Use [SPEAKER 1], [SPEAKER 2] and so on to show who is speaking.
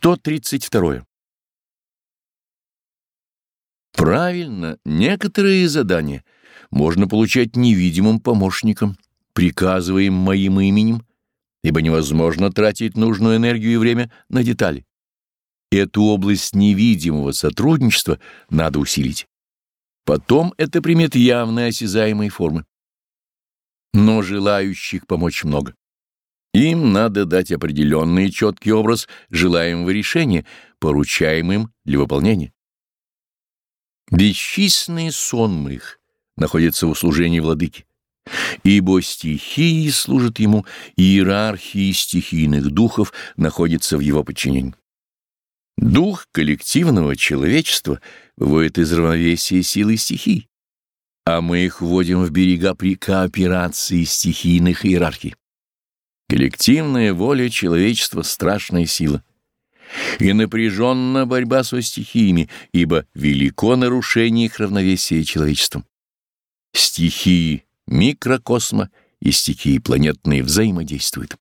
[SPEAKER 1] 132. Правильно, некоторые задания можно получать невидимым помощником, приказываем моим именем, ибо невозможно тратить нужную энергию и время на детали. Эту область невидимого сотрудничества надо усилить. Потом это примет явные осязаемые формы. Но желающих помочь много. Им надо дать определенный четкий образ желаемого решения, поручаемым для выполнения. Бесчисленные сонмы их находятся в услужении владыки, ибо стихии служат ему, иерархии стихийных духов находятся в его подчинении. Дух коллективного человечества выводит из равновесия силы стихий, а мы их вводим в берега при кооперации стихийных иерархий. Коллективная воля человечества — страшная сила. И напряженна борьба со стихиями, ибо велико нарушение их равновесия человечеством. Стихии микрокосма и стихии планетные взаимодействуют.